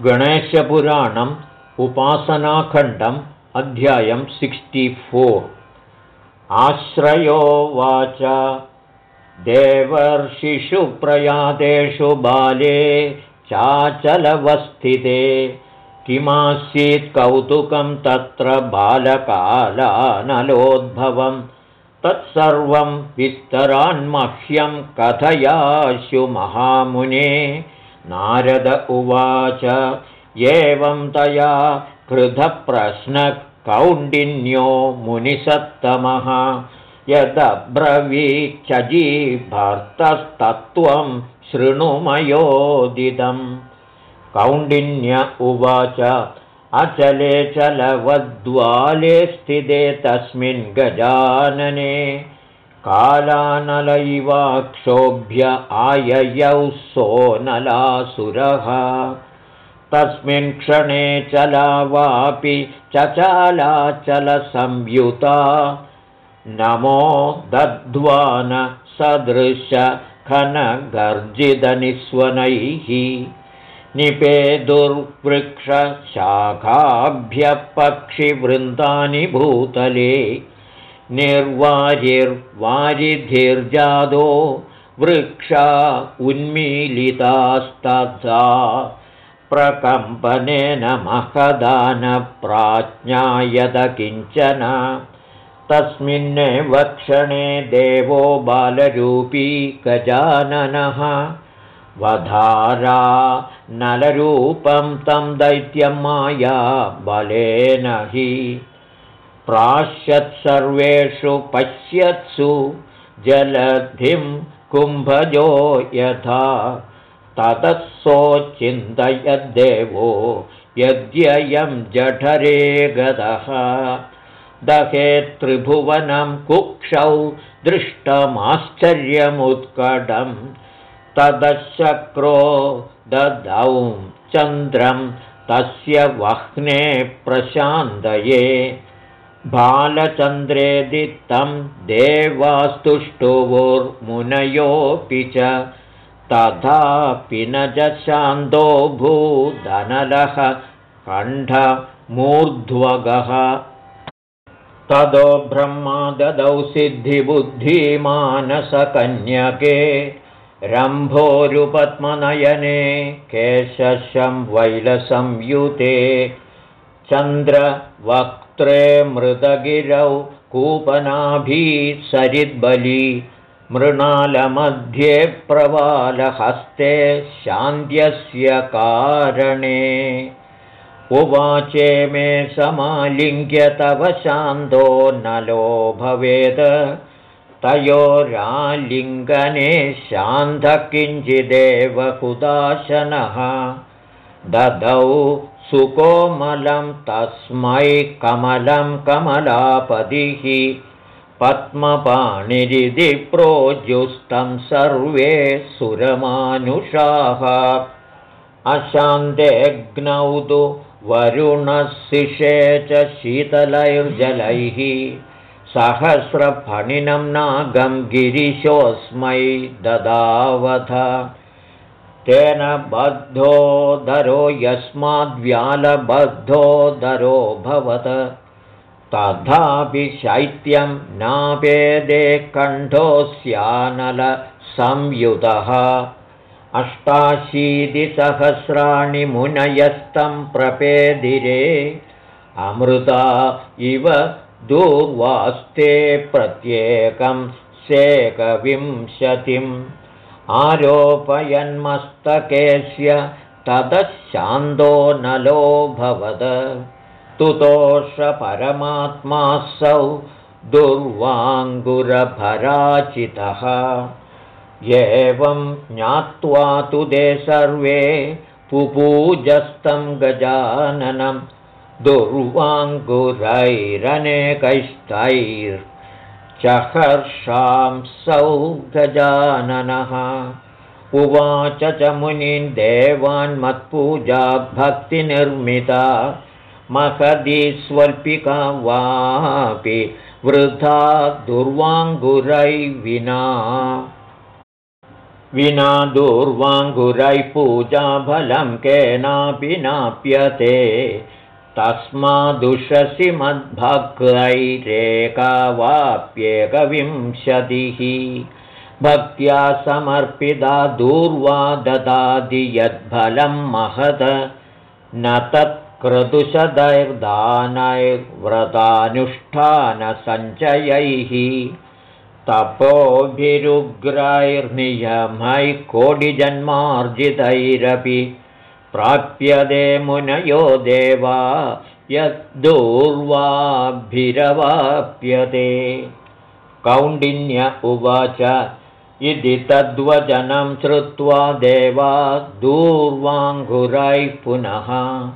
गणेशपुराणम् उपासनाखण्डम् अध्यायं फोर्। आश्रयोवाच देवर्षिषु प्रयातेषु बाले चाचलवस्थिते। किमासीत् कौतुकं तत्र बालकालानलोद्भवम्। तत्सर्वं विस्तरान्मह्यं कथयाशु महामुने नारद उवाच। एवं तया कृतप्रश्नकौण्डिन्यो मुनिसत्तमः। यदब्रवीचजीभर्तस्तत्त्वं शृणुमयोदिदम् कौण्डिन्य उवाच अचले चलवद्वाले स्थिते तस्मिन् गजानने कालानलैवाक्षोभ्य आययौ सोऽनलासुरः तस्मिन् क्षणे चलावापि चचालाचलसंयुता। नमो दध्वान सदृशखनगर्जितनिस्वनैः निपेदुर्वृक्षशाखाभ्यः पक्षिवृन्दानि भूतले निर्वारिर्वारिधिर्जादो वृक्षा उन्मीलितास्तथा प्रकम्पनेन महदानप्राज्ञायत किञ्चन। तस्मिन्नेव क्षणे देवो बालरूपी गजाननः। वधारा नलरूपं तं दैत्यं माया बलेन हि प्राश्यत्सर्वेषु पश्यत्सु जलधिं कुम्भजो यथा। ततः सोचिन्तयद्देवो यद्ययं जठरे गतः दहे त्रिभुवनं कुक्षौ दृष्टमाश्चर्यमुत्कटम् तदशक्रो ददौ चन्द्रं तस्य वह्ने प्रशान्तये बालचन्द्रेदित्तं देवास्तुष्टुवुर्मुनयोऽपि च तथापि न जशान्तो भूदनलः कण्ठमूर्ध्वगः। तदो ब्रह्मा ददौ सिद्धिबुद्धिमानसकन्यके रम्भोरुपद्मनयने केशशं वैलसंयुते चन्द्रवक्त्रे मृदगिरौ कूपनाभी सरिद्बली। मृणालमध्ये प्रवालहस्ते शान्त्यस्य कारणे। उवाचे मे समालिङ्ग्य तव शान्तो नलो भवेत् तयोरालिङ्गने शान्धः किञ्चिदेव कुदाशनः। ददौ सुकोमलं तस्मै कमलं कमलापदिः पद्मपाणिरिति प्रोजुस्तं सर्वे सुरमानुषाः। अशान्तेऽग्नौ तु वरुणशिषे च शीतलैर्जलैः। सहस्रफणिनं नागं गिरिशोऽस्मै ददावथ तेन बद्धोदरो यस्माद्व्यालबद्धोदरो भवत। तथापि शैत्यं नापेदे कण्ठोऽस्यानलसंयुतः अष्टाशीतिसहस्राणि मुनयस्तं प्रपेदिरे। अमृता इव दूर्वास्ते प्रत्येकं शेकविंशतिम् आरोपयन्मस्तकेस्य ततः शान्तो नलोऽभवद तुतोषपरमात्मासौ दुर्वाङ्गुरभराचितः। एवं ज्ञात्वा तु ते सर्वे पुपूजस्तं गजाननम् दुर्वाङ्गुरैरनेकैस्तैर्चहर्षांसौ गजाननः उवाच च मुनीन् देवान्मत्पूजा भक्तिनिर्मिता। महदी स्वल्पिका वापि वृथा दुर्वाङ्गुरै विना। विना दूर्वाङ्कुरैः पूजाफलं केनापि नाप्यते तस्मादुषसि मद्भक्तैरेकावाप्येकविंशतिः। भक्त्या समर्पिता दूर्वा ददाति यद्फलं महद न तत्क्रतुशदैर्दानैर्व्रतानुष्ठानसञ्चयैः तपोभिरुग्रैर्नियमैः कोटिजन्मार्जितैरपि प्राप्यते मुनयो देवा यद्दूर्वाभिरवाप्यते। कौण्डिन्य उवाच इति तद्वचनं श्रुत्वा देवा दूर्वाङ्कुरैः पुनः।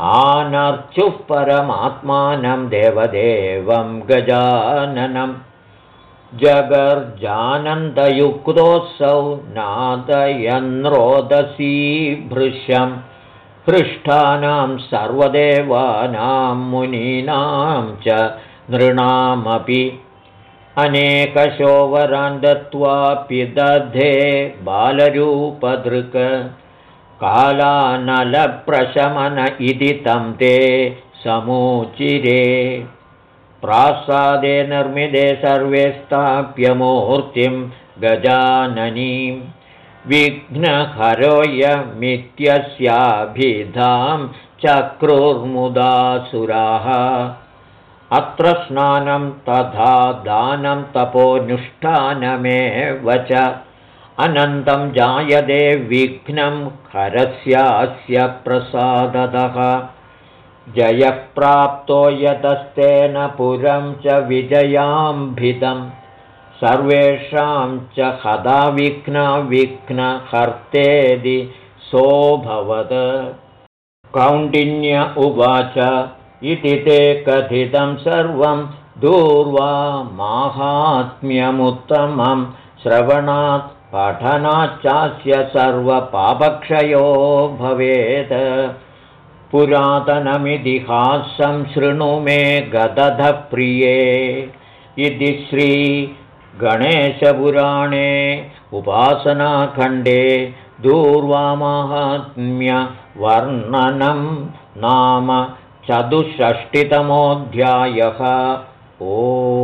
आनर्चुः परमात्मानं देवदेवं गजाननम् जगर्जानन्दयुक्तोऽसौ नादयन्रोदसी भृशं। पृष्ठानां सर्वदेवानां मुनीनां च नृणामपि। अनेकशोवरान् दत्त्वापि दधे बालरूपदृक्। कालानलप्रशमन इति तं ते समूचिरे प्रासादे निर्मिते सर्वे स्थाप्यमूर्तिं गजाननीं विघ्नहरोयमित्यस्याभिधां चक्रुर्मुदासुराः। अत्र स्नानं तथा दानं तपोनुष्ठानमेव च। अनन्तं जायते विघ्नं हरस्यास्य प्रसादतः जयप्राप्तो यतस्तेन पुरं च विजयाम्भिदं। सर्वेषां च हदा विघ्नविघ्नहर्तेदि सोऽभवत् कौण्डिन्य उवाच इति ते कथितं सर्वं दूर्वा माहात्म्यमुत्तमं श्रवणात् पठनाच्चास्य सर्वपापक्षयो भवेत् पुरातनमितिहासं शृणु मे गदधप्रिये। इति श्रीगणेशपुराणे उपासनाखण्डे दूर्वामाहात्म्यवर्णनं नाम चतुष्षष्टितमोऽध्यायः। ओम्